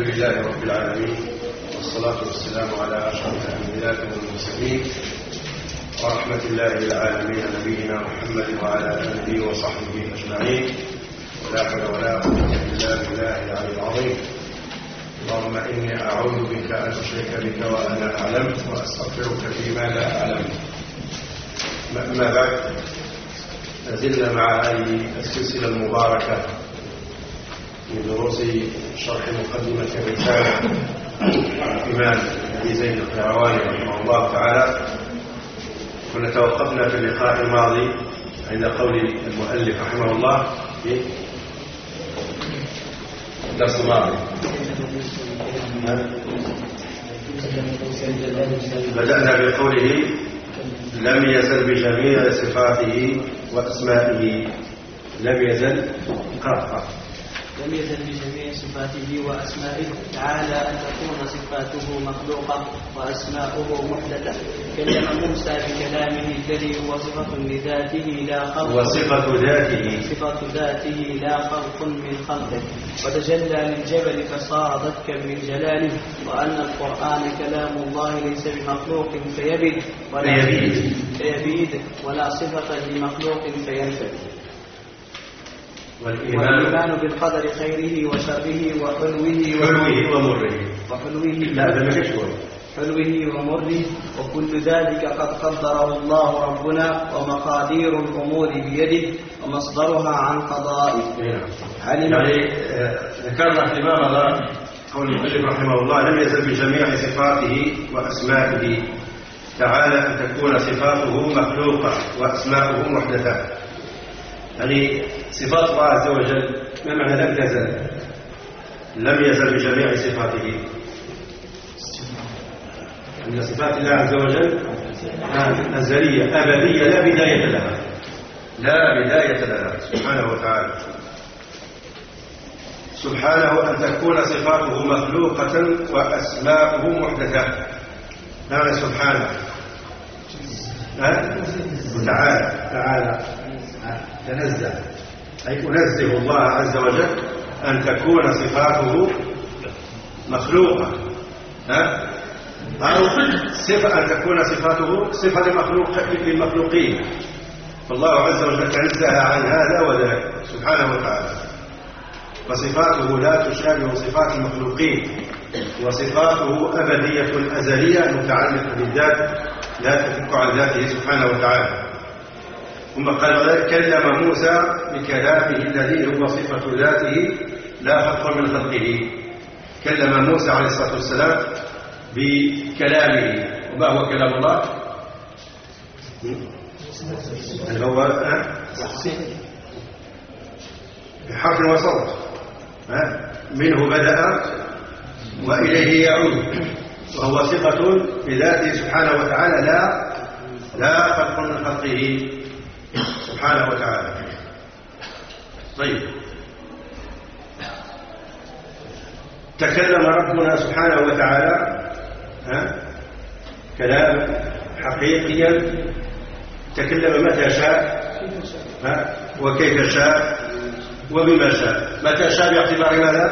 لله رب العالمين والصلاة والسلام على أشرف الأنبياء والمرسلين ورحمة الله للعالمين نبينا محمد وعلى آله وصحبه أجمعين. ولا حول ولا قوة إلا بالله العلي العظيم. اللهم إني أعوذ بك أن أشرك بك وأنا أعلم وأستغفرك فيما لا أعلم. أما بعد لازلنا مع هذه السلسلة المباركة. من دروس شرح مقدمة الرسالة الإمام أبي زيد القيرواني رحمه الله تعالى كنا توقفنا في اللقاء الماضي عند قول المؤلف رحمه الله في الدرس الماضي. بدأنا بقوله لم يزل بجميع صفاته وأسمائه لم يزل قرقر لم يزل بجميع صفاته وأسمائه. تعالى أن تكون صفاته مخلوقة وأسماؤه محدثة. كلم موسى بكلامه الذي هو صفة لذاته لا خلق وصفة ذاته. صفة ذاته لا خلق من خلقه. وتجلى للجبل فصار ضدكا من جلاله. وأن القرآن كلام الله ليس بمخلوق فيبد ولا فيبيد. فيبيد. ولا صفة لمخلوق فينفد والإيمان بالقدر خيره وشره وحلوه حلوة ومره. وحلوه لا ما مشهور حلوة ومره. وكل ذلك قد قدره الله ربنا ومقادير الأمور بيده ومصدرها عن قضائه. يعني آه، ذكرنا فيما مضى قول المؤلف رحمه الله لم يزل بجميع صفاته وأسمائه. تعالى أن تكون صفاته مخلوقة وأسماؤه محدثة. يعني صفات الله عز وجل ما معنى لم تزل؟ لم يزل بجميع صفاته. أن صفات الله عز وجل أزلية أبدية لا بداية لها. لا بداية لها سبحانه وتعالى. سبحانه أن تكون صفاته مخلوقة وأسماؤه محدثة. معنى سبحانه؟ تعالى تعالى. تنزه. أي أنزه الله عز وجل أن تكون صفاته مخلوقة. ها؟ أو صفة أن تكون صفاته صفة لمخلوق للمخلوقين. فالله عز وجل تنزه عن هذا وذاك سبحانه وتعالى. فصفاته لا تشابه صفات المخلوقين. وصفاته أبدية أزلية متعلقة بالذات لا تفك عن ذاته سبحانه وتعالى. ثم قال وذلك كلم موسى بكلامه الذي هو صفة ذاته لا خلق من خلقه كلم موسى عليه الصلاة والسلام بكلامه وما هو كلام الله؟ هل هو؟ بحرف وصوت؟ منه بدأ وإليه يعود وهو ثقة بذاته سبحانه وتعالى لا لا خلق من خلقه سبحانه وتعالى. طيب. تكلم ربنا سبحانه وتعالى ها؟ كلام حقيقيا. تكلم متى شاء ها؟ وكيف شاء وبما شاء. متى شاء باعتبار ماذا؟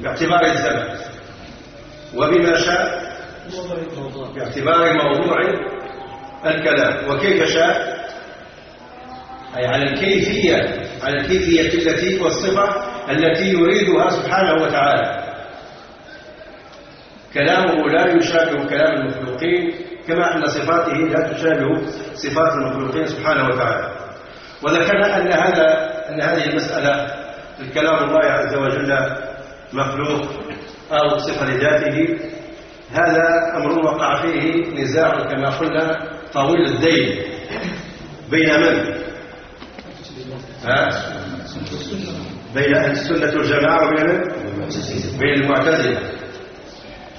باعتبار الزمن. وبما شاء باعتبار موضوع الكلام. وكيف شاء؟ أي على الكيفية على الكيفية التي والصفة التي يريدها سبحانه وتعالى. كلامه لا يشابه كلام المخلوقين كما أن صفاته لا تشابه صفات المخلوقين سبحانه وتعالى. وذكرنا أن هذا أن هذه المسألة الكلام الله عز وجل مخلوق أو صفة لذاته. هذا أمر وقع فيه نزاع كما قلنا طويل الذيل بين من؟ بين أهل السنة والجماعة وبين؟ بين المعتزلة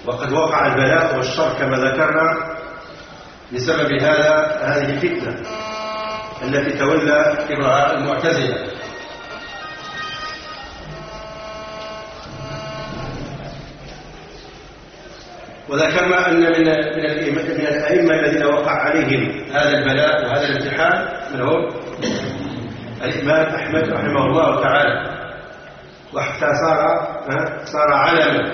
وقد وقع البلاء والشر كما ذكرنا بسبب هذا هذه الفتنة التي تولى كبرها المعتزلة وذكرنا أن من من الأئمة الذين وقع عليهم هذا البلاء وهذا الامتحان من هم؟ الإمام أحمد رحمه الله تعالى. وحتى صار صار علما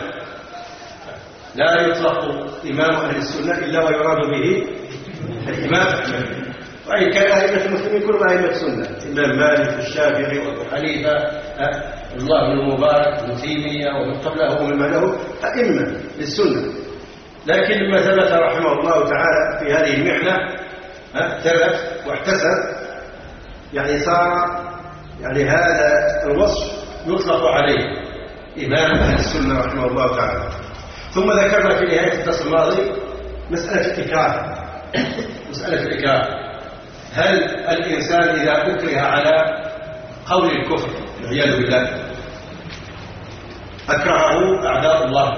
لا يطلق إمام أهل السنة إلا ويراد به الإمام أحمد. وإن كان أئمة المسلمين كلهم أئمة سنة الإمام مالك الشافعي وأبو حنيفة الله بن المبارك ابن تيمية ومن قبله ومن بعده أئمة للسنة. لكن لما ثبت رحمه الله تعالى في هذه المحنة ثبت واحتسب. يعني صار يعني هذا الوصف يطلق عليه إمام أهل السنة رحمه الله تعالى. ثم ذكرنا في نهاية الدرس الماضي مسألة الإكراه. مسألة الإكراه. هل الإنسان إذا أكره على قول الكفر والعياذ بالله أكرهه أعداء الله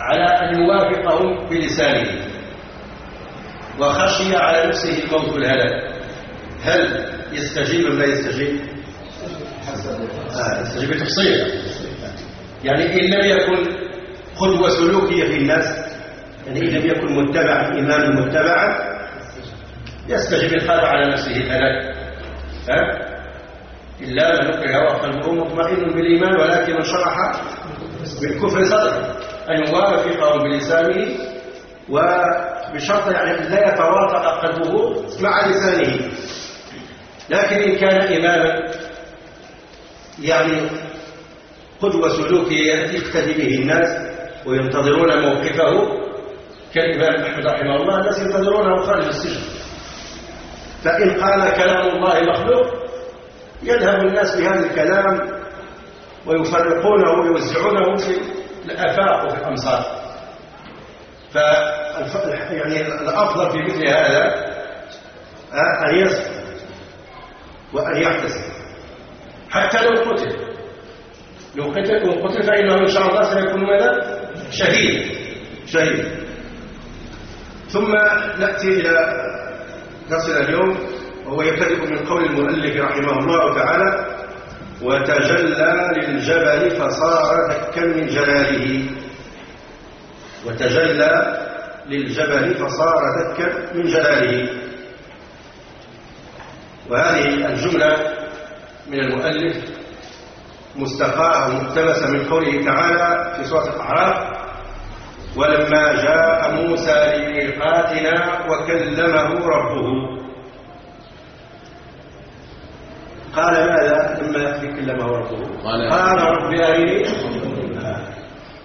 على أن يوافقهم بلسانه وخشي على نفسه الموت والهلاك؟ هل يستجيب أم لا يستجيب؟ آه يستجيب بتفصيل. يعني إن لم يكن قدوة سلوكية في الناس يعني إن لم يكن متبعا إماما متبعا يستجيب الخاف على نفسه. الهلاك ها؟ إلا من أكره وقلبه مطمئن بالإيمان ولكن من شرح بالكفر صدره أن يوافقهم بلسانه وبشرط يعني لا يتواطأ قلبه مع لسانه. لكن إن كان إماما يعني قدوة سلوكية يقتدي به الناس وينتظرون موقفه كالإمام أحمد رحمه الله الناس ينتظرونه خارج السجن. فإن قال كلام الله مخلوق يذهب الناس بهذا الكلام ويفرقونه ويوزعونه في الآفاق وفي الأمصار. ف يعني الأفضل في مثل هذا أن يصبر وأن يحتسب. حتى لو قتل. لو قتل وقتل فإنه إن شاء الله سيكون ماذا؟ شهيد. شهيد. ثم نأتي إلى درسنا اليوم وهو يبتدئ من قول المؤلف رحمه الله تعالى وتجلى للجبل فصار دكا من جلاله. وتجلى للجبل فصار دكا من جلاله. وهذه الجملة من المؤلف مستقاة ومقتبسة من قوله تعالى في سورة الأعراف ولما جاء موسى لميقاتنا وكلمه ربه. قال ماذا لما كلمه ربه؟ قال رب. أرني.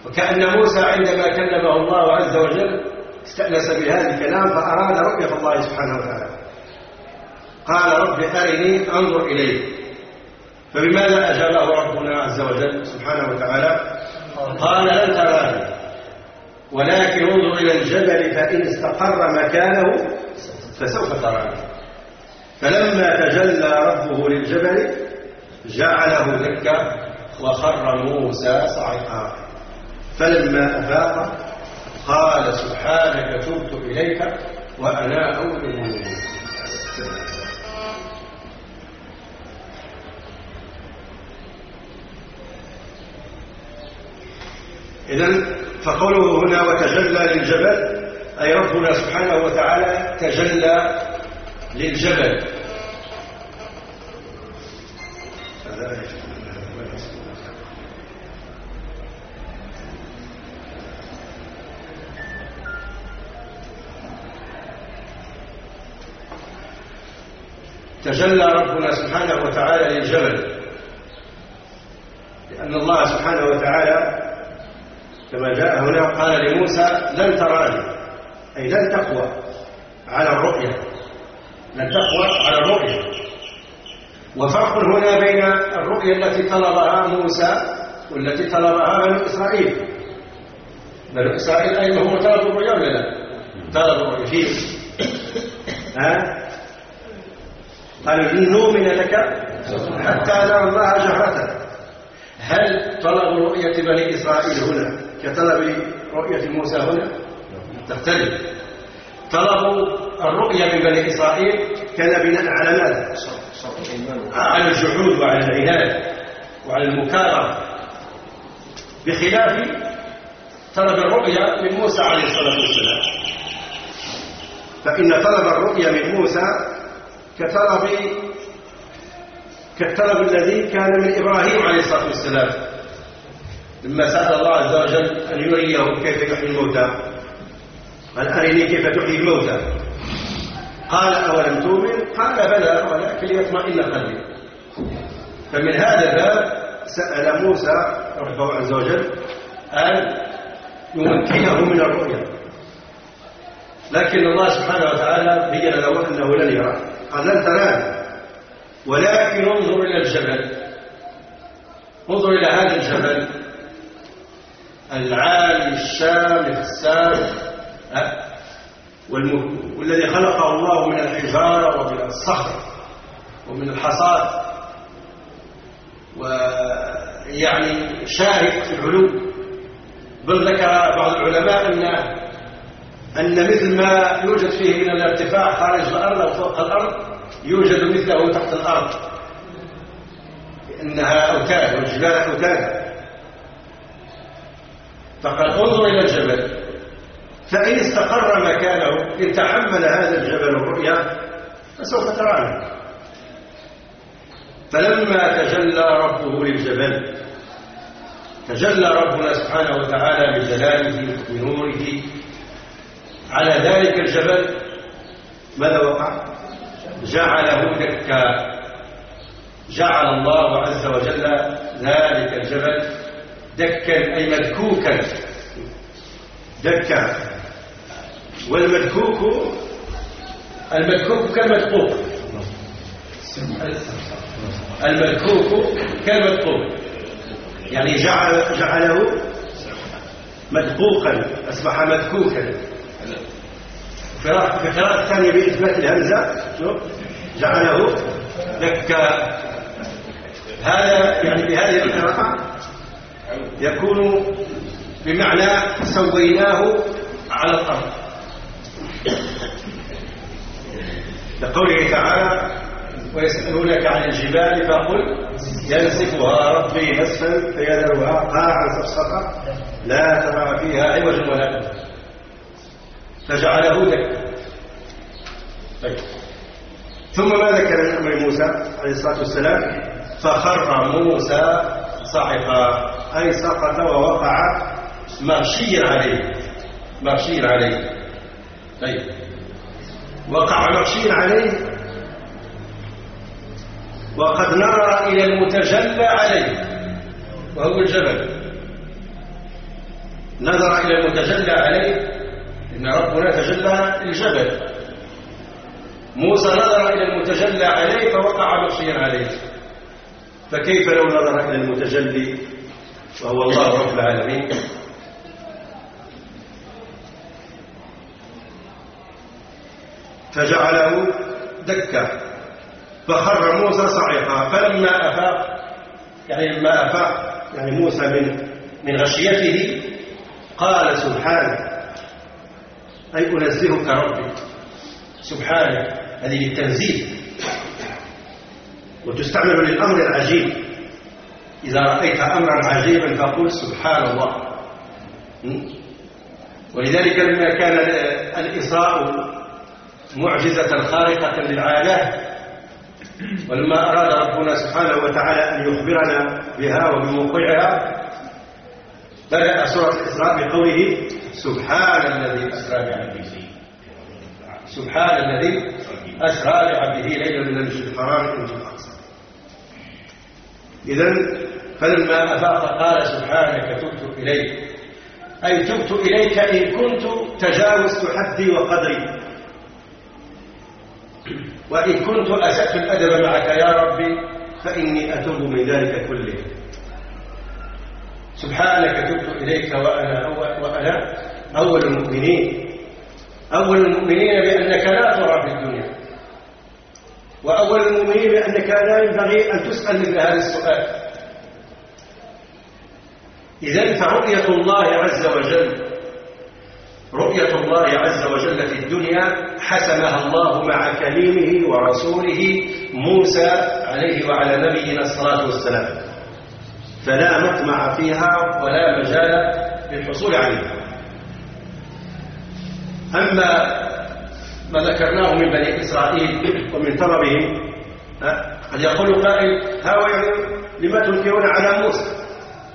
وكأن موسى عندما كلمه الله عز وجل استأنس بهذا الكلام فأراد رؤية الله سبحانه وتعالى. قال رب أرني أنظر إليك فبماذا أجابه ربنا عز وجل سبحانه وتعالى؟ قال لن تراني ولكن انظر إلى الجبل فإن استقر مكانه فسوف تراني. فلما تجلى ربه للجبل جعله دكا وخر موسى صعقا. فلما أفاق قال سبحانك تبت إليك وأنا أول المؤمنين إذن فقوله هنا وتجلى للجبل أي ربنا سبحانه وتعالى تجلى للجبل. تجلى ربنا سبحانه وتعالى للجبل لأن الله سبحانه وتعالى كما جاء هنا قال لموسى لن تراني أي لن تقوى على الرؤية. لن تقوى على الرؤية. وفرق هنا بين الرؤية التي طلبها موسى والتي طلبها بنو إسرائيل. بنو إسرائيل أيضا هم؟ طلبوا الرؤيا ولا لا؟ طلبوا الرؤيا فيه ها؟ قالوا لن نؤمن لك حتى نرى الله جهرة. هل طلب رؤية بني إسرائيل هنا؟ كطلب رؤية موسى هنا؟ تختلف. طلب الرؤية من بني إسرائيل كان بناء على ماذا؟ على الجحود وعلى العناد وعلى المكارة بخلاف طلب الرؤيا من موسى عليه الصلاة والسلام. فإن طلب الرؤيا من موسى كطلب كالطلب الذي كان من إبراهيم عليه الصلاة والسلام. لما سأل الله عز وجل أن يريه كيف يحيي الموتى. قال أرني كيف تحيي الموتى. قال أولم تؤمن؟ قال بلى ولكن ليطمئن قلبي. فمن هذا الباب سأل موسى ربه عز وجل أن يمكنه من الرؤيا. لكن الله سبحانه وتعالى بين له أنه لن يراه. قال لن تراني. ولكن انظر إلى الجبل. انظر إلى هذا الجبل. العالي الشامخ السام والذي خلقه الله من الحجارة ومن الصخر ومن الحصاد. ويعني شاهد في العلوم. بل ذكر بعض العلماء أن أن مثل ما يوجد فيه من الارتفاع خارج الأرض أو فوق الأرض يوجد مثله تحت الأرض. إنها أوتاد والجبال أوتاد. فقد انظر إلى الجبل. فإن استقر مكانه إن تحمل هذا الجبل الرؤيا فسوف تراني. فلما تجلى ربه للجبل تجلى ربنا سبحانه وتعالى بجلاله بنوره على ذلك الجبل ماذا وقع؟ جعله دكا. جعل الله عز وجل ذلك الجبل دكا أي مدكوكا. دكا. والمدكوك المدكوك كالمدقوق. المدكوك كالمدقوق. يعني جعل جعله مدقوقا أصبح مدكوكا. في القراءة الثانية بإثبات الهمزة. جعله دكا. هذا يعني بهذه القراءة يكون بمعنى سويناه على الأرض. لقوله تعالى ويسألونك عن الجبال فقل ينسفها ربي نسفا فيذرها قاعا صفصفا لا ترى فيها عوجا ولا فجعله دكا طيب. ثم ما ذكر من أمر موسى عليه الصلاة والسلام؟ فخر موسى صعقا أي سقط ووقع مغشيا عليه. مغشيا عليه. طيب. وقع مغشيا عليه. وقد نرى إلى المتجلى عليه. وهو الجبل. نظر إلى المتجلى عليه. إن ربنا تجلى الجبل موسى نظر إلى المتجلى عليه فوقع مغشيا عليه. فكيف لو نظر إلى المتجلي وهو الله رب العالمين. فجعله دكا فخر موسى صعقا فلما أفاق يعني لما أفاق يعني موسى من من غشيته قال سبحانه أي أنزهك ربي. سبحانه هذه للتنزيه. وتستعمل للأمر العجيب. إذا رأيت أمرا عجيبا فقل سبحان الله ولذلك لما كان الإسراء معجزة خارقة للعادة ولما أراد ربنا سبحانه وتعالى أن يخبرنا بها وبموقعها بدأ سورة الإسراء بقوله سبحان الذي أسرى بعبده. سبحان الذي أسرى بعبده ليلا من المسجد الحرام إلى المسجد الأقصى. إذا فلما أفاق قال سبحانك تبت إليك. أي تبت إليك إن كنت تجاوزت حدي وقدري. وإن كنت أسأت الأدب معك يا ربي فإني أتوب من ذلك كله. سبحانك تبت إليك وأنا أول, وأنا أول المؤمنين. أول المؤمنين بأنك لا ترى في الدنيا. وأول المؤمنين بأنك لا ينبغي أن تسأل مثل هذا السؤال. إذا فرؤية الله عز وجل رؤية الله عز وجل في الدنيا حسمها الله مع كليمه ورسوله موسى عليه وعلى نبينا الصلاة والسلام. فلا مطمع فيها ولا مجال للحصول عليها. أما ما ذكرناه من بني إسرائيل ومن طلبهم قد يقول قائل هؤلاء لما تنكرون على موسى؟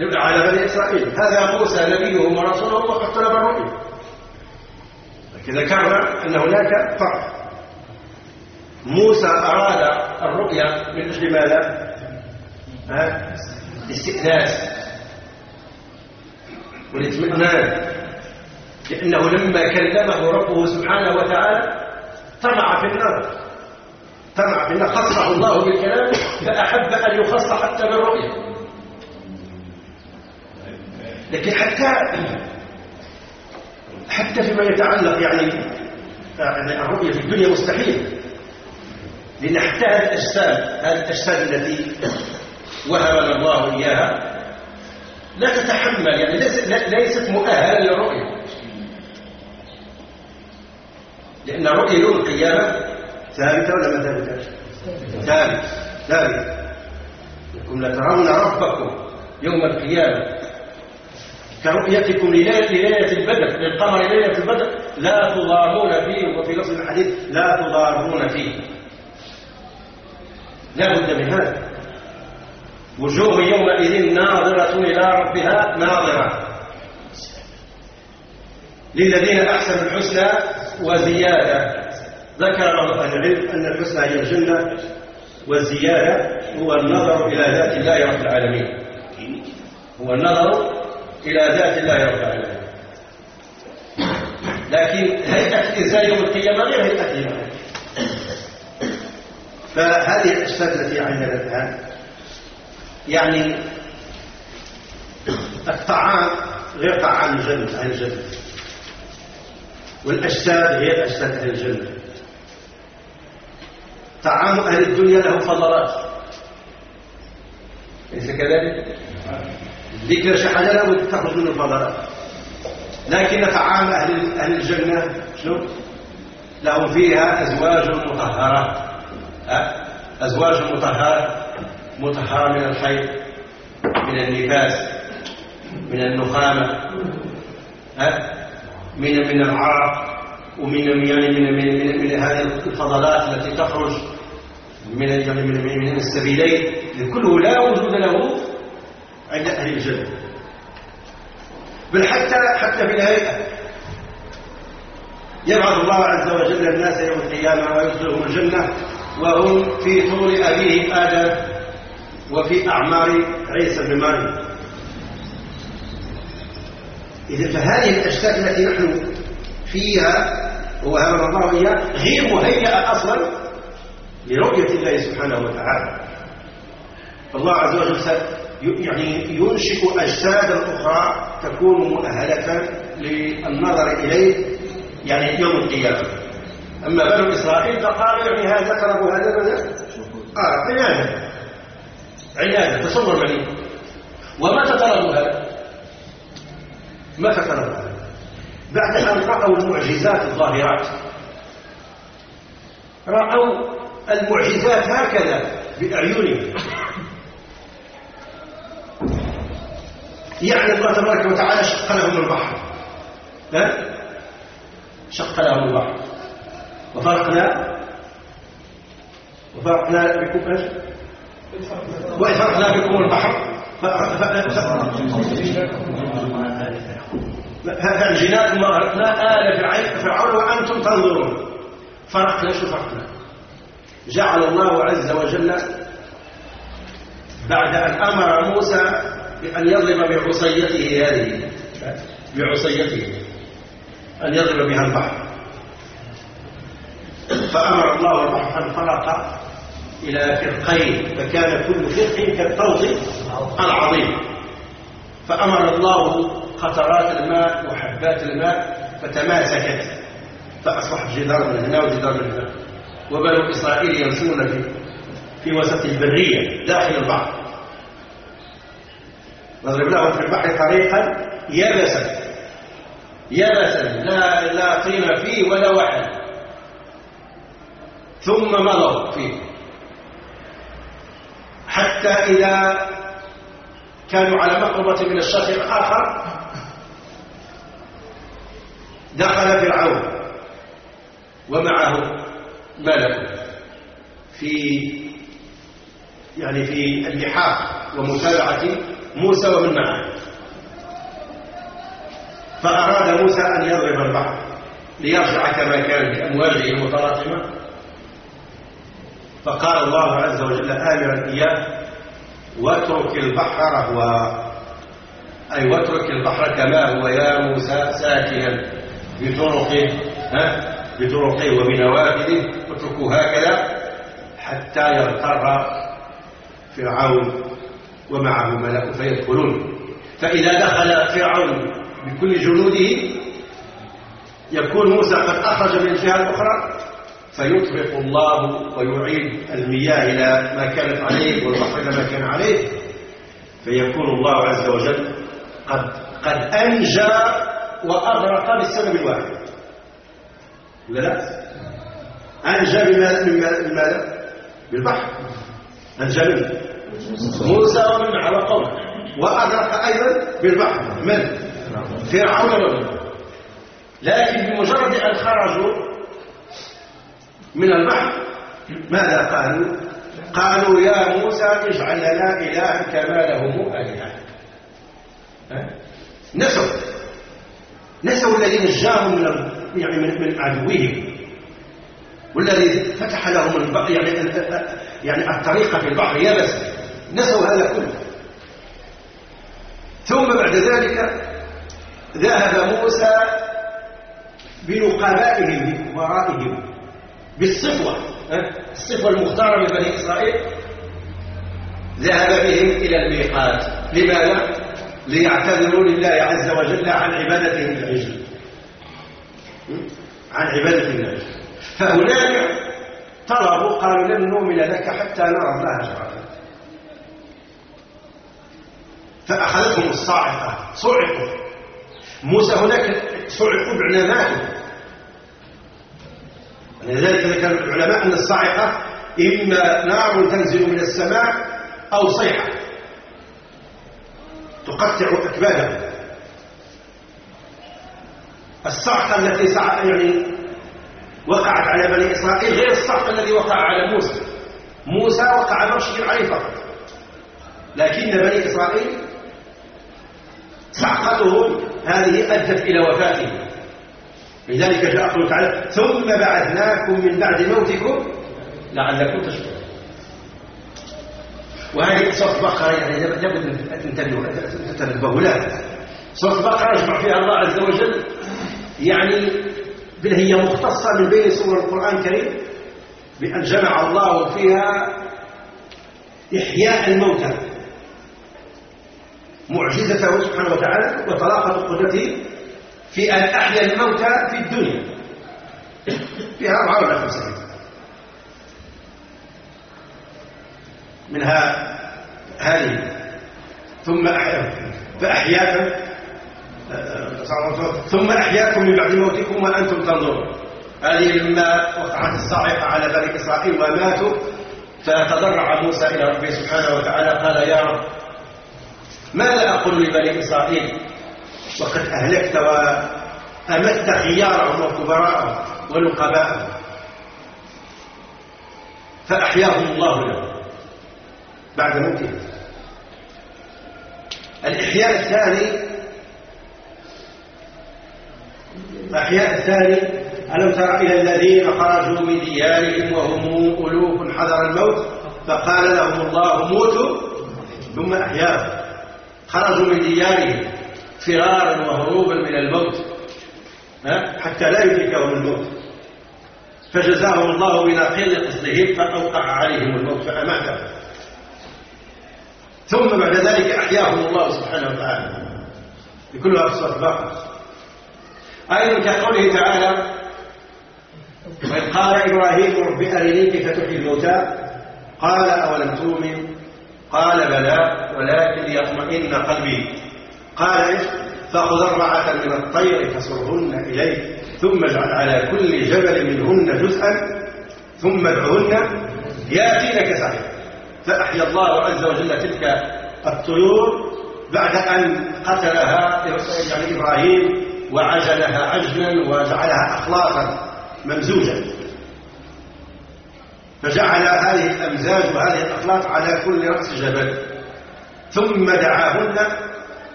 على بني إسرائيل. هذا موسى نبيهم ورسوله وقد طلب الرؤيا. لكن ذكرنا أن هناك فرق. موسى أراد الرؤيا من أجل ماذا؟ الاستئناس والاطمئنان. لأنه لما كلمه ربه سبحانه وتعالى طمع في النار طمع في خصه الله بالكلام فأحب أن يخص حتى بالرؤيا. لكن حتى حتى فيما يتعلق يعني يعني الرؤية في الدنيا مستحيل. لأن حتى هذه الأجساد هذه الأجساد التي وهبنا الله إياها لا تتحمل يعني ليست مؤهلة للرؤية. لأن رؤية يوم القيامة ثابتة ولا ما ثابتة؟ ثابتة. ثابتة. لكم لترون ربكم يوم القيامة كرؤيتكم لليلة البدر للقمر ليلة البدر. لا تضارون فيه وفي لفظ الحديث لا تضارون فيه. لا بد من هذا. وجوه يومئذ ناظرة إلى ربها ناظرة. للذين أحسنوا الحسنى وزيادة. ذكر بعض أهل العلم أن الحسنى هي الجنة والزيادة هو النظر إلى ذات الله رب العالمين. هو النظر إلى ذات الله رب العالمين لكن هيئة الإنسان يوم القيامة؟ غير هيئته فهذه الأجساد التي عندنا الآن يعني الطعام غير طعام الجنة أهل الجنة. والأجساد غير أجساد أهل الجنة. طعام أهل الدنيا له فضلات. ليس كذلك؟ ذكر لابد تخرج منه الفضلات. لكن طعام أهل أهل الجنة شنو؟ لهم فيها أزواج مطهرة. أزواج مطهرة. مطهرة من الحيض من النفاس من النخامة. من من العرق ومن يعني من من من, من هذه الفضلات التي تخرج من يعني من, من السبيلين. كله لا وجود له عند أهل الجنة. بل حتى حتى في الهيئة. يبعث الله عز وجل الناس يوم القيامة ويدخلهم الجنة وهم في طول أبيهم آدم وفي أعمار عيسى بن مريم. إذا فهذه الأجساد التي نحن فيها وهبنا الله إياها غير مهيئة أصلا لرؤية الله سبحانه وتعالى. فالله عز وجل يعني ينشئ أجسادا أخرى تكون مؤهلة للنظر إليه يعني يوم القيامة أما بنو إسرائيل فقالوا يعني هذا طلبوا هذا ماذا؟ آه عناده عناده تصور مني ومتى طلبوا هذا؟ متى طلبوا هذا؟ بعد أن رأوا المعجزات الظاهرات رأوا المعجزات هكذا بأعينهم يعني الله تبارك وتعالى شق لهم البحر. ها؟ شق لهم البحر. وفرقنا وفرقنا بكم إيش؟ وفرقنا بكم البحر. فالجنات ما أرقنا. آل فرعون وأنتم تنظرون. فرقنا شو فرقنا؟ جعل الله عز وجل بعد أن أمر موسى بأن يضرب بعصيته هذه. بعصيته. أن يضرب بها البحر. فأمر الله البحر فانفرق إلى فرقين فكان كل فرق كالطوز العظيم. فأمر الله قطرات الماء وحبات الماء فتماسكت. فأصبحت جدار من هنا وجدار من هنا. وبنو إسرائيل يمشون في في وسط البرية داخل البحر. نضرب لهم في البحر طريقا يبسا يبسا لا لا طين فيه ولا وحل ثم مضوا فيه. حتى إذا كانوا على مقربة من الشاطئ الآخر دخل فرعون ومعه ملك في يعني في اللحاق ومتابعة موسى ومن معه فأراد موسى أن يضرب البحر ليرجع كما كان بأمواجه المتراكمة فقال الله عز وجل آمرا إياه واترك البحر رهوا أي واترك البحر كما هو يا موسى ساكنا بطرقه ها؟ بطرقه وبنوافذه اتركوا هكذا حتى يغتر فرعون ومعه ملأ فيدخلون. فإذا دخل فرعون بكل جنوده يكون موسى قد أخرج من الجهة الأخرى فيطلق الله ويعيد المياه إلى ما كانت عليه والبحر إلى ما كان عليه. فيكون الله عز وجل قد قد أنجى وأغرق بالسبب الواحد. ولا لا؟ أنجى بماذا؟ بالبحر. أنجى منه. موسى ومن على قومه وأغرق أيضا بالبحر من؟ فرعون ومن؟ لكن بمجرد أن خرجوا من البحر ماذا قالوا؟ قالوا يا موسى اجعل لنا إلها كما لهم آلهة. نسوا. نسوا الذي نجاهم من يعني من, من عدوهم. والذي فتح لهم يعني يعني الطريق في البحر. يبس نسوا هذا كله. ثم بعد ذلك ذهب موسى بنقبائهم ورائهم بالصفوة الصفوة المختارة من بني إسرائيل. ذهب بهم إلى الميقات. لماذا؟ ليعتذروا لله عز وجل عن عبادتهم العجل. عن عبادة العجل. فهناك طلبوا قالوا لن نؤمن لك حتى نرى الله جهرا فأخذتهم الصاعقة صعقوا. موسى هناك صعقوا بمعنى ماتوا لذلك ذكر العلماء أن الصاعقة إما نار تنزل من السماء أو صيحة تقطع أكبادهم. الصعقة التي يعني وقعت على بني إسرائيل غير الصعق الذي وقع على موسى. موسى وقع مرشد عليه فقط. لكن بني إسرائيل صعقتهم هذه أدت إلى وفاتهم لذلك جاء قوله تعالى ثم بعثناكم من بعد موتكم لعلكم تشكرون. وهذه صوت بقرة يعني لابد أن تنتبهوا تنتبهوا لها صوت بقرة يجمع فيها الله عز وجل يعني بل هي مختصة من بين سور القرآن الكريم بأن جمع الله فيها إحياء الموتى. معجزته سبحانه وتعالى وطلاقة قدرته في أن أحيا الموتى في الدنيا. فيها أربعة ولا خمسة منها هذه. ثم أحياكم فأحياكم ثم أحياكم من بعد موتكم وأنتم تنظرون. هذه لما وقعت الصاعقة على بني إسرائيل وماتوا فتضرع موسى إلى ربه سبحانه وتعالى قال يا رب ماذا أقول لبني إسرائيل؟ وقد أهلكت وأمت خيارهم وكبراءهم ونقباءهم. فأحياهم الله له بعد موتهم. الإحياء الثاني الإحياء الثاني ألم تر إلى الذين خرجوا من ديارهم وهم ألوف حذر الموت؟ فقال لهم الله موتوا. ثم أحياهم. خرجوا من ديارهم فرارا وهروبا من الموت حتى لا يدركهم الموت. فجزاهم الله بناقض قصدهم فأوقع عليهم الموت فأماتهم ثم بعد ذلك أحياهم الله سبحانه وتعالى. بكل أبسط بقر أيضا كقوله تعالى وإذ قال إبراهيم رب أرني كيف تحيي الموتى قال أولم تؤمن قال بلى ولكن ليطمئن قلبي. قال فخذ أربعة من الطير فصرهن إليك ثم اجعل على كل جبل منهن جزءا ثم ادعهن. يأتينك سعيا فأحيا الله عز وجل تلك الطيور بعد أن قتلها يعني إبراهيم وعجلها عجلا وجعلها أخلاقا ممزوجا. فجعل هذه الأمزاج وهذه الأخلاق على كل رأس جبل. ثم دعاهن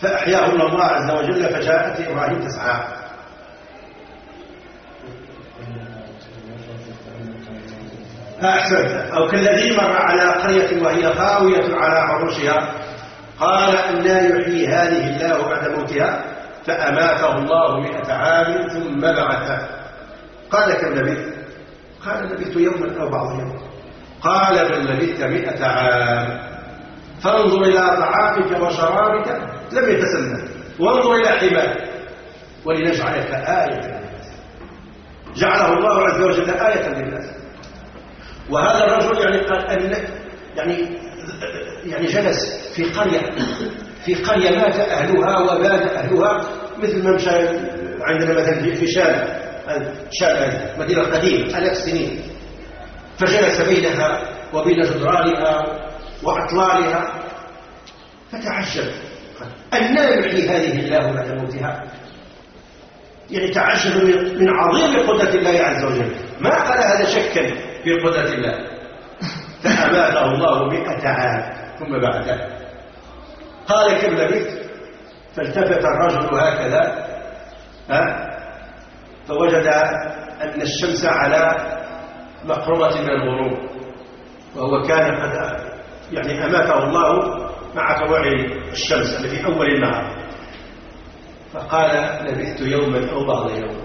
فأحياهن الله عز وجل فجاءت إبراهيم تسعى. أحسنت. أو كالذي مر على قرية وهي خاوية على عروشها قال أن لا يحيي هذه الله بعد موتها فأماته الله مئة عام ثم بعثه. قال كم لبثت قال لبثت يوما أو بعض يوم. قال بل لبثت مئة عام. فانظر إلى طعامك وشرابك لم يتسنى وانظر إلى حماك ولنجعلك آية للناس. جعله الله عز وجل آية للناس. وهذا الرجل يعني قال أن يعني يعني جلس في قرية في قرية مات أهلها وباد أهلها مثل ما مشى عندنا مثلا في شام شام مدينة قديمة آلاف السنين. فجلس بينها وبين جدرانها وأطلالها فتعجب. أن يحيي هذه الله بعد موتها. يعني تعجب من عظيم قدرة الله عز وجل. ما قال هذا شكا في قدرة الله. فأماته الله مئة عام ثم بعده. قال كم لبثت؟ فالتفت الرجل هكذا ها؟ فوجد أن الشمس على مقربة من الغروب وهو كان قد يعني أماته الله مع طلوع الشمس التي أول النهار. فقال لبثت يوما أو بعض يوم.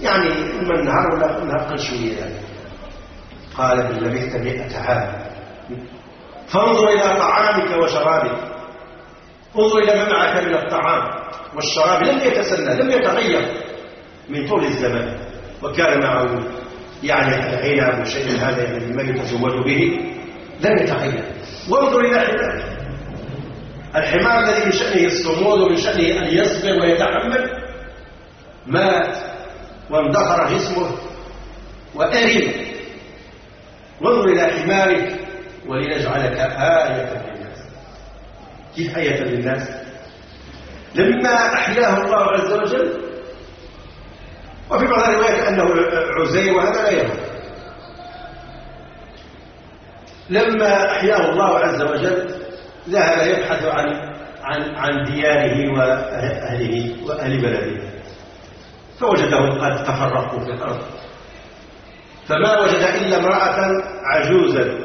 يعني إما النهار ولا النهار قل شوية يعني. قال بل لبثت مئة عام. فانظر إلى طعامك وشرابك. انظر إلى ما معك من الطعام والشراب. لم يتسنى لم يتغير. من طول الزمان وكان معه يعني العنب وشيء هذا يعني ما يتزود به. لم يتغير وانظر إلى حمارك الحمار الذي من شأنه الصمود ومن شأنه أن يصبر ويتحمل مات واندثر جسمه وأرم. وانظر إلى حمارك ولنجعلك آية للناس. كيف آية للناس؟ لما أحياه الله عز وجل وفي بعض الروايات أنه عزير وهذا لا يهم. لما أحياه الله عز وجل ذهب يبحث عن عن عن دياره وأهله وأهل بلده. فوجدهم قد تفرقوا في الأرض. فما وجد إلا امرأة عجوزا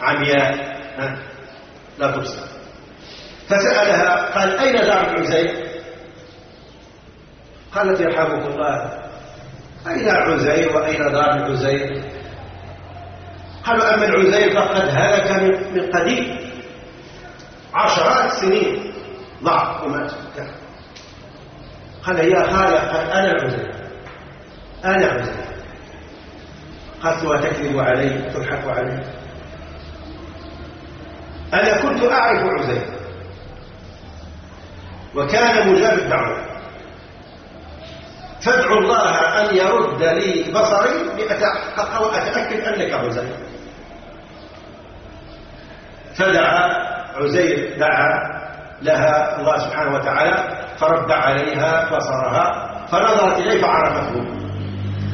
عمياء. لا تبصر. فسألها قال أين دار عزير؟ قالت يرحمك الله. أين عزير وأين دار عزير؟ قالوا أما العزير فقد هلك من قديم؟ عشرات سنين ضعف ومات قال يا خالة قال أنا العزير أنا عزير. قالت وتكذب علي؟ تضحك علي؟ أنا كنت أعرف عزير. وكان مجاب الدعوة. فادعو الله أن يرد لي بصري لأتحقق وأتأكد أنك عزير فدعا عزير دعا لها الله سبحانه وتعالى فرد عليها بصرها فنظرت إليه فعرفته.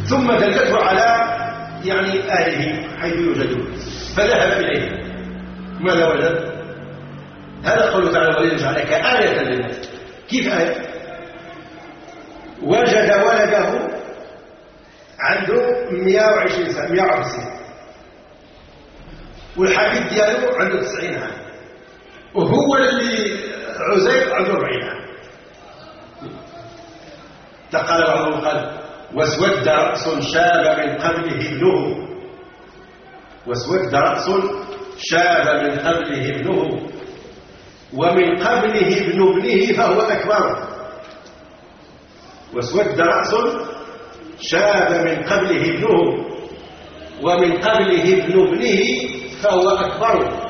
ثم دلته على يعني أهله حيث يوجدون فذهب إليه. ماذا وجد؟ هذا قوله تعالى ولنجعلك آية للناس. كيف آية؟ وجد ولده عنده 120 سنة 150 والحبيب دياله عنده 90 عام. وهو اللي عزير عنده 40 عام. تقال بعضهم قال واسود رأس شاب من قبله ابنه. واسود رأس شاب من قبله ابنه. ومن قبله ابن ابنه فهو أكبر. واسود رأس شاب من قبله ابنه ومن قبله ابن ابنه فهو أكبر.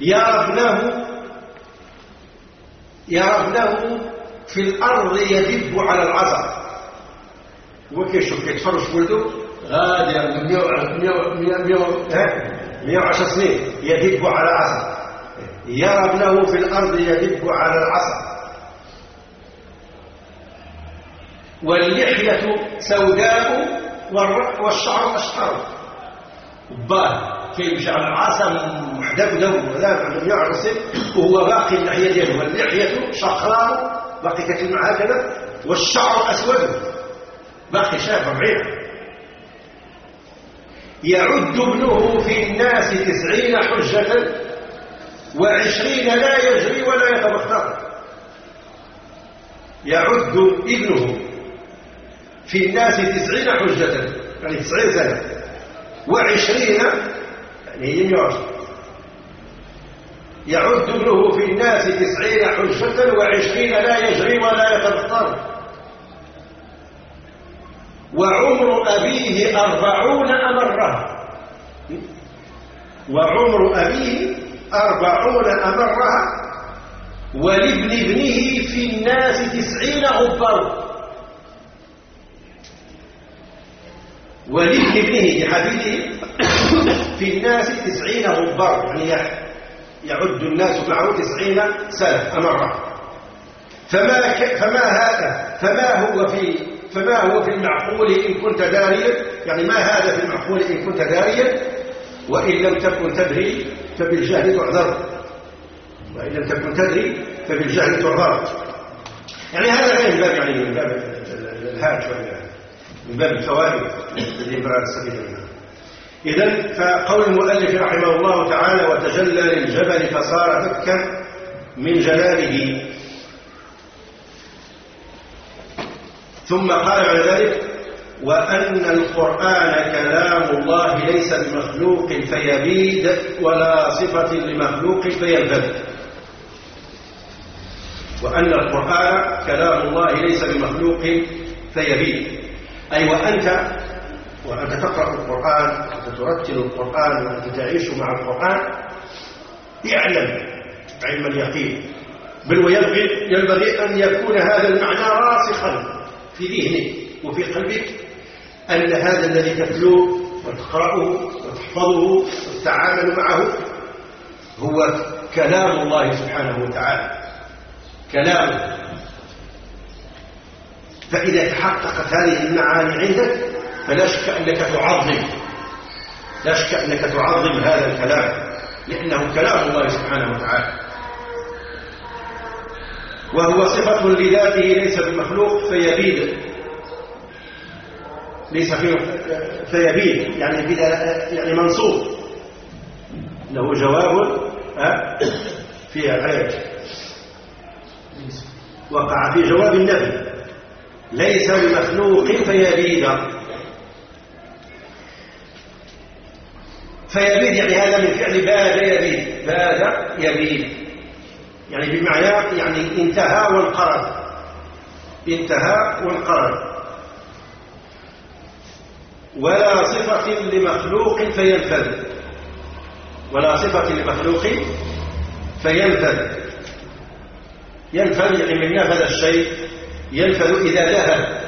يرفنه يرفنه في الأرض يدب على العصا. وكيشوف كيتفرش ولده غادي 110 سنين يدب على العصا يرى ابنه في الأرض يدب على العصا واللحية سوداء والشعر أشقر. باه كيف على العصا محدب له ولا لم يعرس وهو باقي اللحية دياله واللحية شقراء باقي كتلمع هكذا والشعر أسود. باقي شاب بعيد يعد ابنه في الناس تسعين حجة وعشرين لا يجري ولا يتبختر. يعد ابنه في الناس تسعين حجة يعني تسعين سنة. وعشرين يعني هي يعد ابنه في الناس تسعين حجة وعشرين لا يجري ولا يتبختر. وعمر أبيه أربعون أمرها وعمر أبيه أربعون أمرها ولابن ابنه في الناس تسعين غبر. ولابن ابنه لحبيبه في الناس تسعين غبر. يعني يعد الناس معه تسعين سنة أمرة. فما, فما هذا؟ فما هو في فما هو في المعقول إن كنت داريا؟ يعني ما هذا في المعقول إن كنت داريا؟ وإن لم تكن تدري فبالجهل تعذر. وإن لم تكن تدري فبالجهل تعذر. يعني هذا غير من باب يعني من باب الهاج من باب الفوائد الذي براد السبيل إذن فقول المؤلف رحمه الله تعالى وتجلى للجبل فصار دكا من جلاله. ثم قال بعد ذلك وأن القرآن كلام الله ليس بمخلوق فيبيد ولا صفة لمخلوق فيلبد وأن القرآن كلام الله ليس بمخلوق فيبيد. أي وأنت وأنت تقرأ القرآن وترتل القرآن وأنت تعيش مع القرآن اعلم علم اليقين. بل وينبغي ينبغي أن يكون هذا المعنى راسخا. في ذهنك وفي قلبك أن هذا الذي تتلوه وتقرأه وتحفظه وتتعامل معه هو كلام الله سبحانه وتعالى. كلامه فإذا تحققت هذه المعاني عندك فلا شك أنك تعظم. لا شك أنك تعظم هذا الكلام لأنه كلام الله سبحانه وتعالى. وهو صفة لذاته ليس بمخلوق فيبيد. ليس فيه فيبيد يعني بلا يعني منصوب. له جواب في العلاج وقع في جواب النبي. ليس بمخلوق فيبيد. فيبيد يعني هذا من فعل باد يبيد باد يبيد. يعني بمعنى يعني انتهى وانقرض. انتهى وانقرض. ولا صفة لمخلوق فينفذ. ولا صفة لمخلوق فينفذ. ينفذ يعني من نفذ الشيء. ينفذ إذا ذهب.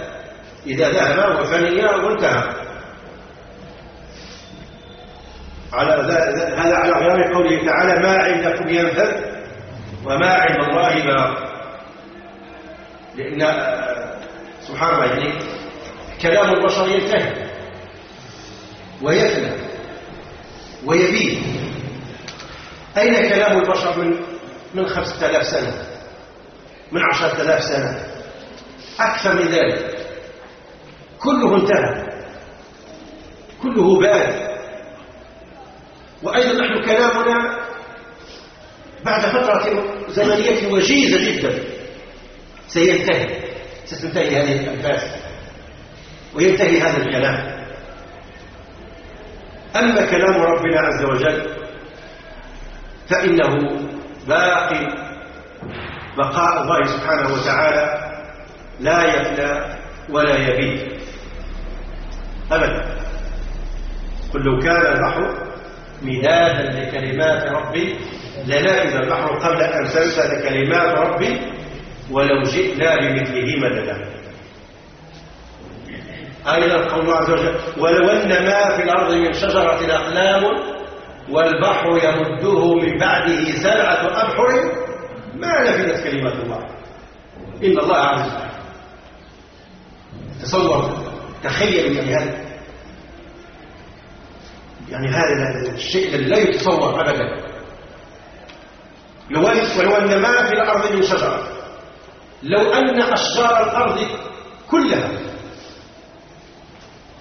إذا ذهب وفني وانتهى. على هذا على غير قوله تعالى ما عندكم ينفذ؟ وما عند الله باق لأن سبحان الله يعني كلام البشر ينتهي ويفنى ويبيد أين كلام البشر من من خمسة آلاف سنة؟ من عشرة آلاف سنة؟ أكثر من ذلك. كله انتهى. كله باد وأيضا نحن كلامنا بعد فترة زمنية وجيزة جدا. سينتهي. ستنتهي هذه الأنفاس. وينتهي هذا الكلام. أما كلام ربنا عز وجل فإنه باقي بقاء الله سبحانه وتعالى لا يفنى ولا يبيد أبدا. قل لو كان البحر مدادا لكلمات ربي لنافذ البحر قبل أن تنفذ كلمات ربي ولو جئنا بمثله مددا. أيضا قول الله عز وجل ولو أن ما في الأرض من شجرة أقلام والبحر يمده من بعده سبعة أبحر ما نفذت كلمات الله. إن الله عز وجل تصور تخيل يعني هذا. يعني هذا الشيء الذي لا يتصور أبدا. لو ولو أن ما في الأرض من شجرة. لو أن أشجار الأرض كلها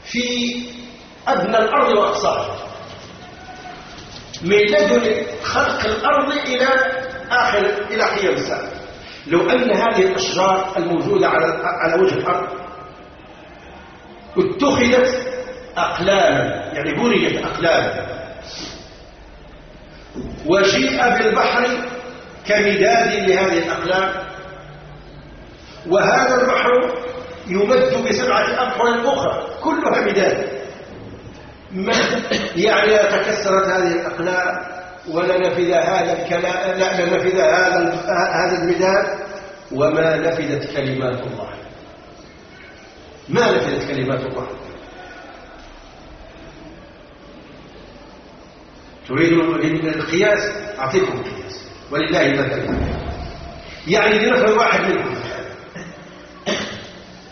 في أدنى الأرض وأقصاها. من لدن خلق الأرض إلى آخر إلى قيام الساعة لو أن هذه الأشجار الموجودة على على وجه الأرض اتخذت أقلاما يعني بنيت أقلاما. وجيء بالبحر كمداد لهذه الأقلام وهذا البحر يمد بسبعة أبحر أخرى كلها مداد. يعني تكسرت هذه الأقلام ولنفذ هذا الكلام لا لنفذ هذا هذا المداد وما نفذت كلمات الله. ما نفذت كلمات الله. تريد القياس؟ أعطيكم القياس. ولله المثل يعني لنفرض واحد منكم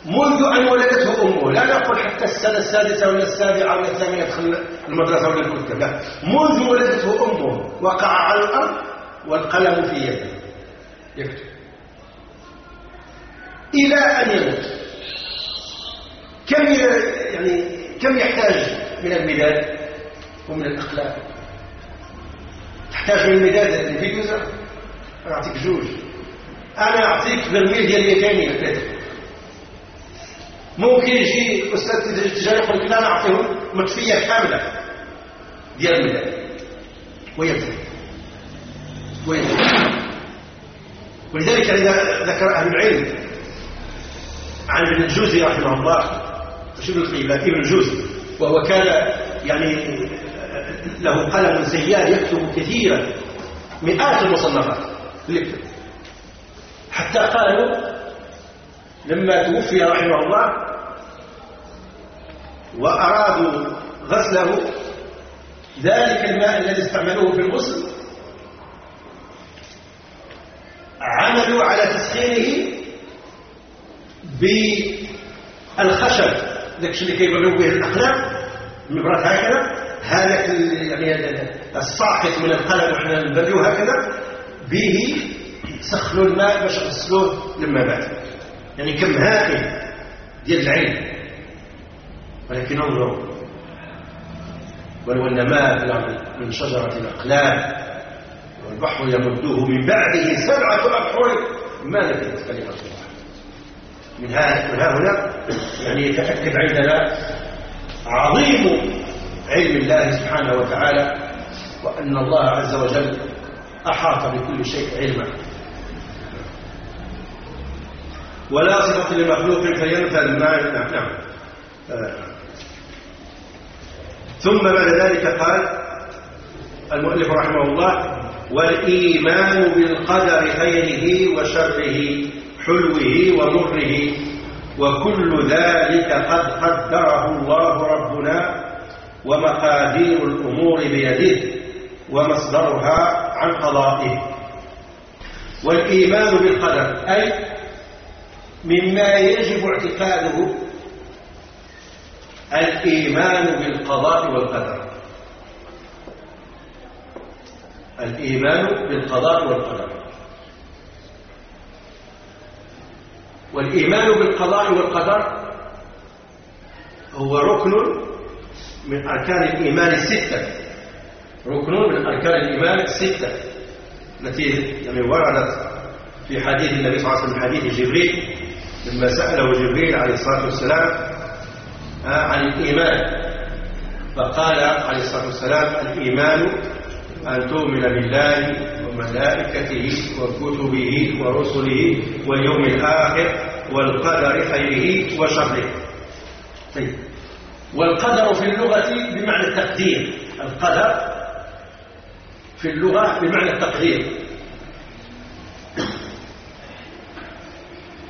منذ أن ولدته أمه لا نقول حتى السنة السادسة ولا السابعة ولا الثامنة يدخل المدرسة ولا الكتب لا. منذ ولدته أمه وقع على الأرض والقلم في يده. يكتب. إلى أن يموت. كم يعني كم يحتاج من المداد ومن الأقلام من المداد الفيديوز أنا أعطيك جوج. أنا أعطيك برميل ديال 200 ثلاثة ممكن يجي أستاذ التجاري يقول لك لا نعطيهم مطفيه كاملة ديال الميلاد ويبتدي ويبتدي ولذلك ذكر أهل العلم عن ابن الجوزي رحمه الله شو ابن القيم ابن الجوزي. وهو كان يعني له قلم سيار يكتب كثيرا مئات المصنفات. يكتب حتى قالوا لما توفي رحمه الله وأرادوا غسله ذلك الماء الذي استعملوه في الغسل عملوا على تسخينه بالخشب. ذاك الشيء اللي كيبروا به الاقلام المبرات هكذا. هذا يعني الساقط من القلم إحنا نبريوه هكذا. به سخنوا الماء باش غسلوه لما مات يعني كم هائل ديال العين. ولكن انظروا. ولو أن ما من شجرة الأقلام والبحر يمده من بعده سبعة أبحر ما نفذت كلمة الله من من هنا يعني يتأكد عندنا عظيم علم الله سبحانه وتعالى وأن الله عز وجل أحاط بكل شيء علما ولا صفة لمخلوق فينفذ ما نعم آه. ثم بعد ذلك قال المؤلف رحمه الله والإيمان بالقدر خيره وشره حلوة ومره وكل ذلك قد قدره الله ربنا ومقادير الأمور بيده ومصدرها عن قضائه. والإيمان بالقدر أي مما يجب اعتقاده الإيمان بالقضاء والقدر. الإيمان بالقضاء والقدر. والإيمان بالقضاء والقدر هو ركن من أركان الإيمان الستة ركن من أركان الإيمان الستة التي يعني وردت في حديث النبي صلى الله عليه وسلم حديث جبريل لما سأله جبريل عليه الصلاة والسلام عن الإيمان. فقال عليه الصلاة والسلام الإيمان أن تؤمن بالله وملائكته وكتبه ورسله واليوم الآخر والقدر خيره وشره. طيب. والقدر في اللغة بمعنى التقدير القدر في اللغة بمعنى التقدير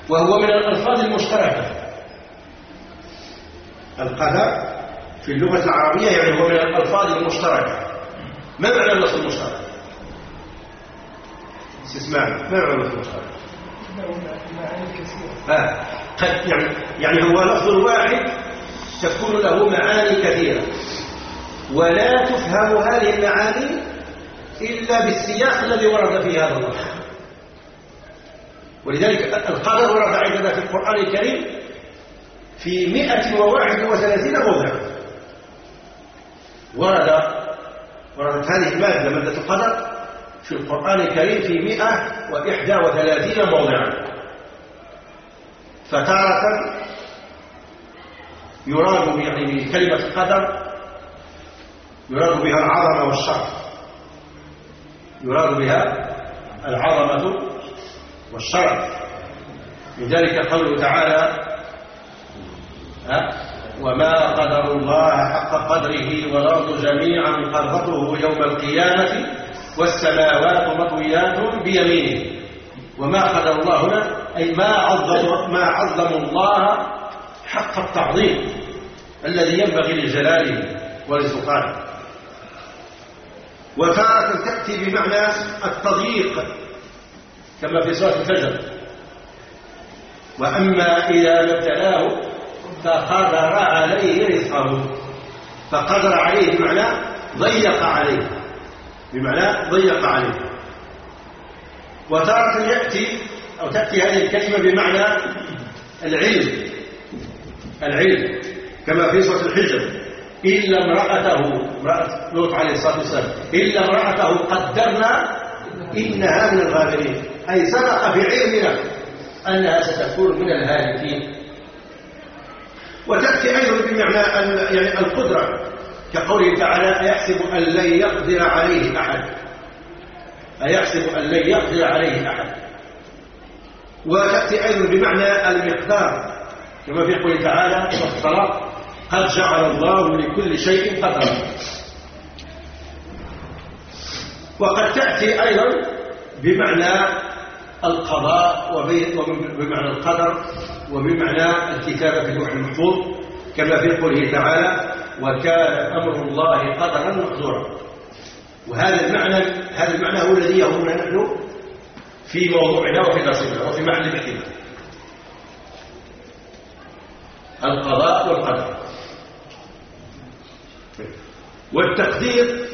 وهو من الألفاظ المشتركة القدر في اللغة العربية يعني هو من الألفاظ المشتركة ما معنى النص المشترك استسمعنا ما معنى النص المشترك آه. قد يعني يعني هو لفظ واحد تكون له معاني كثيرة. ولا تفهم هذه المعاني إلا بالسياق الذي ورد فيه هذا اللفظ ولذلك القدر ورد عندنا في القرآن الكريم في مئة وواحد وثلاثين موضع. ورد وردت هذه المادة مادة القدر في القرآن الكريم في مئة وإحدى وثلاثين موضعا فتارة يراد يعني بكلمة القدر يراد بها العظمة والشرف. يراد بها العظمة والشرف. لذلك قوله تعالى وما قدر الله حق قدره والأرض جميعا قبضته يوم القيامة والسماوات مطويات بيمينه. وما قدر الله هنا؟ أي ما عظم ما عظم الله حق التعظيم الذي ينبغي لجلاله ولسلطانه وتارة تأتي بمعنى التضييق كما في سورة الفجر. وأما إذا ابتلاه فقدر عليه رزقه فقدر عليه بمعنى ضيق عليه بمعنى ضيق عليه. وتارة يأتي أو تأتي هذه الكلمة بمعنى العلم. العلم كما في سورة الحجر. إلا امرأته امرأة لوط عليه الصلاة والسلام إلا امرأته قدرنا إنها من الغابرين. أي سبق في علمنا أنها ستكون من الهالكين. وتأتي أيضا بمعنى يعني القدرة كقوله تعالى أيحسب أن لن يقدر عليه أحد. أيحسب أن لن يقدر عليه أحد. وتأتي أيضا بمعنى المقدار. كما في قوله تعالى والصلاة قد جعل الله لكل شيء قدرا. وقد تأتي أيضا بمعنى القضاء وبمعنى القدر وبمعنى الكتابة في اللوح المحفوظ كما في قوله تعالى وكان أمر الله قدرا مقدورا وهذا المعنى هذا المعنى هو الذي يهمنا نحن في موضوعنا وفي درسنا وفي محل بحثنا القضاء والقدر. والتقدير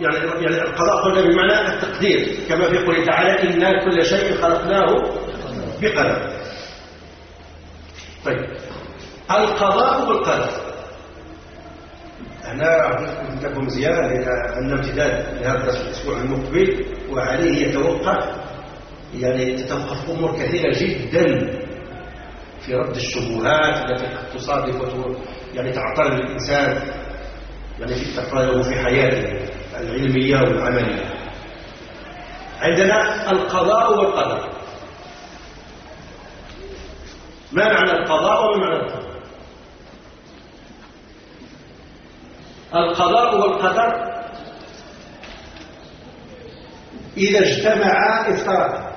يعني يعني القضاء قلنا بمعنى التقدير كما في قوله تعالى إنا كل شيء خلقناه بقدر. طيب. القضاء والقدر. هنا لكم زيادة لأن عندنا امتداد لهذا الأسبوع المقبل وعليه يتوقف يعني تتوقف أمور كثيرة جدا. في رد الشبهات التي قد تصادف يعني تعترض الإنسان يعني في تقريره في حياته العلمية والعملية. عندنا القضاء والقدر. ما معنى القضاء وما معنى القدر؟ القضاء والقدر إذا اجتمعا افترقا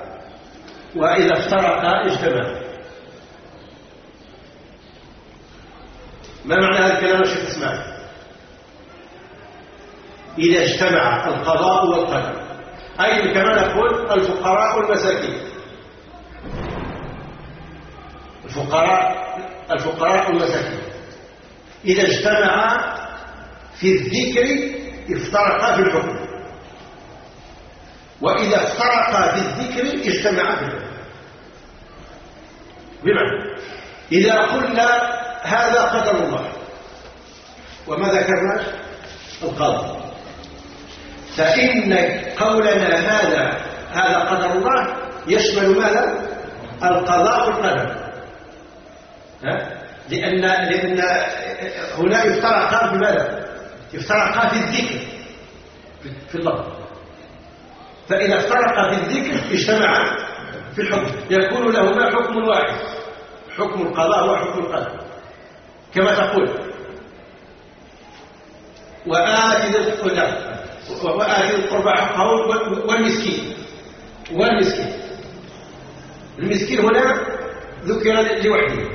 وإذا افترقا اجتمعا. ما معنى هذا الكلام الشيخ اسماعيل إذا اجتمع القضاء والقدر. أي كما نقول الفقراء والمساكين. الفقراء الفقراء والمساكين. إذا اجتمعا في الذكر افترقا في الحكم. وإذا افترقا في الذكر اجتمعا في الحكم. بمعنى إذا قلنا هذا قدر الله. وما ذكرنا؟ القدر. فإن قولنا هذا هذا قدر الله يشمل ماذا؟ القضاء والقدر. لأن لأن هنا يفترقا بماذا؟ يفترقا في الذكر في اللفظ فإذا افترقا في الذكر اجتمعا في الحكم. يكون لهما حكم واحد. حكم القضاء وحكم القدر. كما تقول. وآت ذي القدر. وآت القربى حقه والمسكين. والمسكين. المسكين هنا ذكر لوحده.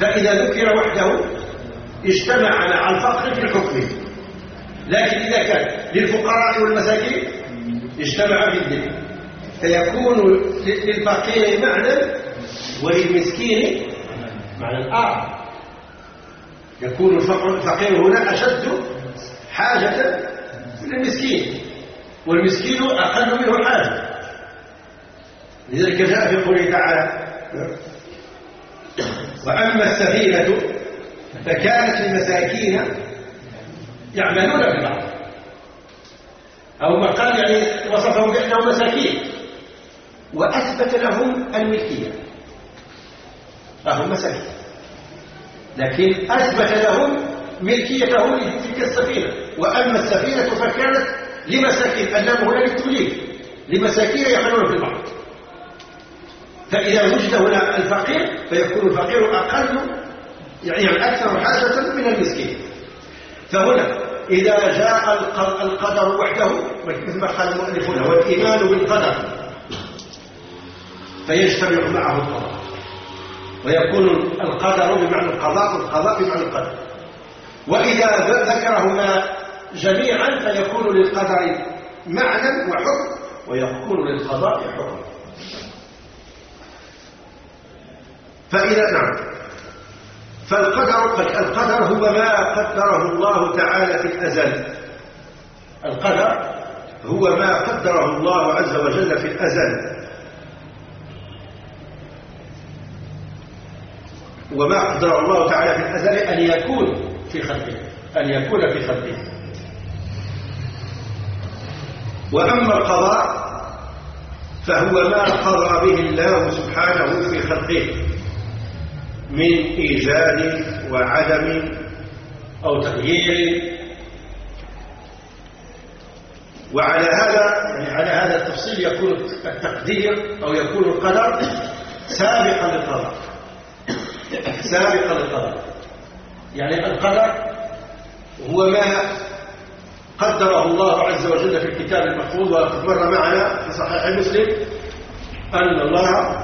فإذا ذكر وحده اجتمع على الفقر في الحكم. لكن إذا كان للفقراء والمساكين اجتمع في الدين. فيكون للفقير معنى وللمسكين معنى آخر. يكون الفقير هنا أشد حاجة من المسكين والمسكين أقل منه حاجة لذلك جاء في قوله تعالى وأما السفينة فكانت للمساكين يعملون البحر أو ما قال يعني وصفهم بأنهم مساكين وأثبت لهم الملكية. فهم مساكين. لكن أثبت لهم ملكيته لتلك السفينة. وأما السفينة فكانت لمساكين اللام هنا للتمليك لمساكين يعملون في البحر. فإذا وجد هنا الفقير فيكون الفقير أقل يعني أكثر حاجة من المسكين. فهنا إذا جاء القدر وحده مثل ما قال المؤلف هنا والإيمان بالقدر فيجتمع معه القضاء ويكون القدر بمعنى القضاء والقضاء بمعنى القدر. وإذا ذكرهما جميعا فيكون للقدر معنى وحكم ويكون للقضاء حكم. فإذا نعم. فالقدر القدر هو ما قدره الله تعالى في الأزل. القدر هو ما قدره الله عز وجل في الأزل. وما قدر الله تعالى في الأزل أن يكون في خلقه أن يكون في خلقه. وأما القضاء فهو ما قضى به الله سبحانه في خلقه من إيجاد وعدم أو تغيير. وعلى هذا يعني على هذا التفصيل يكون التقدير أو يكون القدر سابقا للقضاء. سابقا للقضاء يعني القدر هو ما قدره الله عز وجل في الكتاب المحفوظ وقد مر معنا في صحيح مسلم أن الله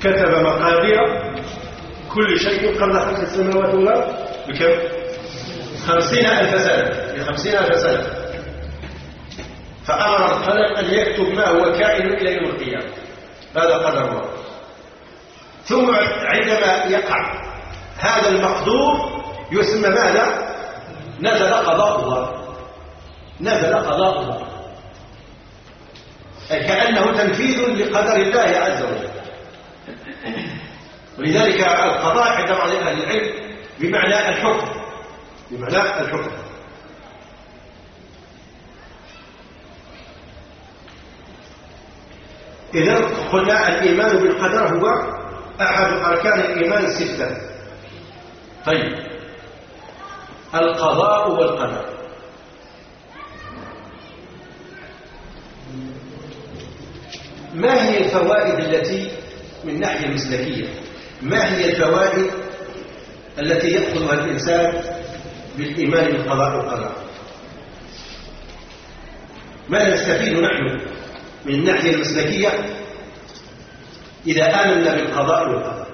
كتب مقادير كل شيء قبل خلق السماوات والأرض. بكم؟ خمسين ألف سنة. بخمسين ألف سنة. فأمر القلم أن يكتب ما هو كائن إلى يوم القيامة. هذا قدر الله؟ ثم عندما يقع هذا المقدور يسمى ماذا؟ نزل قضاء الله نزل قضاء الله كأنه تنفيذ لقدر الله عز وجل. ولذلك القضاء عند بعض أهل العلم بمعنى الحكم. بمعنى الحكم. إذا قلنا الإيمان بالقدر هو أحد أركان الإيمان الستة طيب. القضاء والقدر. ما هي الفوائد التي من ناحية المسلكية ما هي الفوائد التي يأخذها الإنسان بالإيمان بالقضاء والقدر؟ ماذا نستفيد نحن من الناحية المسلكية إذا آمنا بالقضاء والقدر.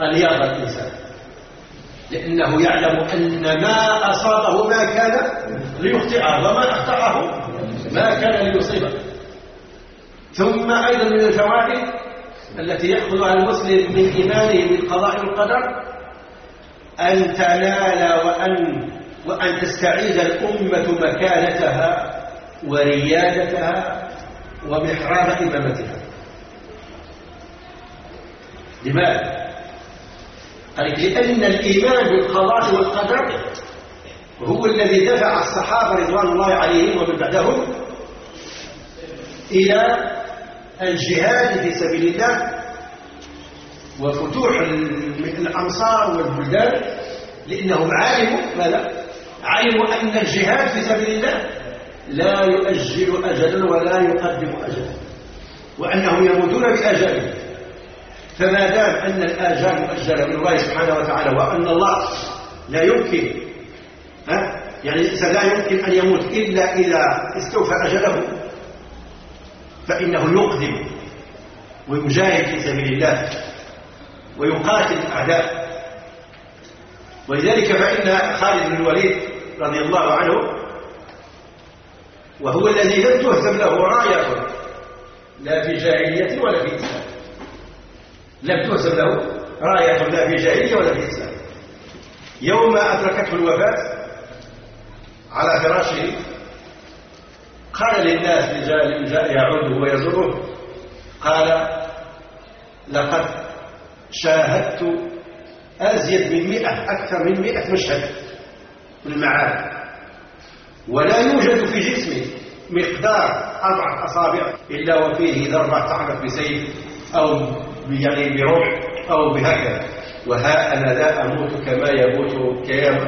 أن يرضى الإنسان. لأنه يعلم أن ما أصابه ما كان ليخطئه وما أخطأه ما كان ليصيبه. ثم أيضا من الفوائد التي يأخذها المسلم من إيمانه بالقضاء والقدر أن تنال وأن, وأن تستعيد الأمة مكانتها وريادتها ومحراب إمامتها لماذا؟ قال لأن الإيمان بالقضاء والقدر هو الذي دفع الصحابة رضوان الله عليهم ومن بعدهم إلى الجهاد في سبيل الله وفتوح الأمصار والبلدان لأنهم علموا ماذا؟ علموا أن الجهاد في سبيل الله لا يؤجل أجلا ولا يقدم أجلا وأنهم يموتون بأجلهم. فما دام أن الآجال مؤجلة من الله سبحانه وتعالى وأن الله لا يمكن ها؟ يعني لا يمكن أن يموت إلا إذا استوفى أجله. فإنه يقدم ويجاهد في سبيل الله ويقاتل الأعداء ولذلك فإن خالد بن الوليد رضي الله عنه وهو الذي لم تهزم له راية لا في جاهلية ولا في إسلام. لم تهزم له راية لا في جاهلية ولا في إسلام. يوم أدركته الوفاة على فراشه قال للناس من جاء يعوده ويزوره قال لقد شاهدت أزيد من مئة أكثر من مئة مشهد من المعارك. ولا يوجد في جسمي مقدار أربعة أصابع إلا وفيه ذرة تعرف بسيف أو يعني برمح أو بهكذا. وها أنا لا أموت كما يموت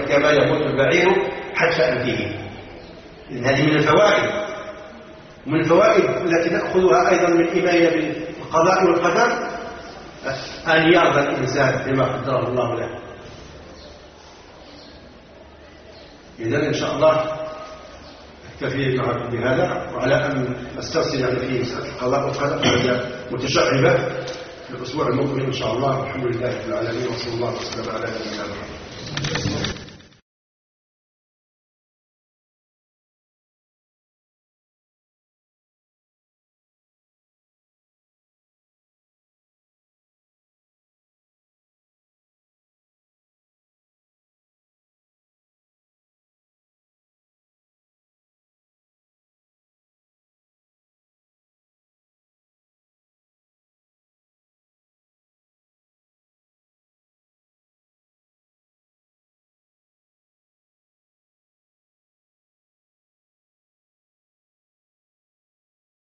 كما يموت البعير حتى أنتهي. هذه من الفوائد. من الفوائد التي نأخذها أيضا من إيماننا بالقضاء والقدر أن يرضى الإنسان بما قدره الله له. إذا إن شاء الله أكتفي بهذا وعلى أن نسترسل يعني في مسألة القضاء وهي متشعبة في الأسبوع المقبل إن شاء الله. الحمد لله رب العالمين وصلى الله وسلم على نبينا محمد.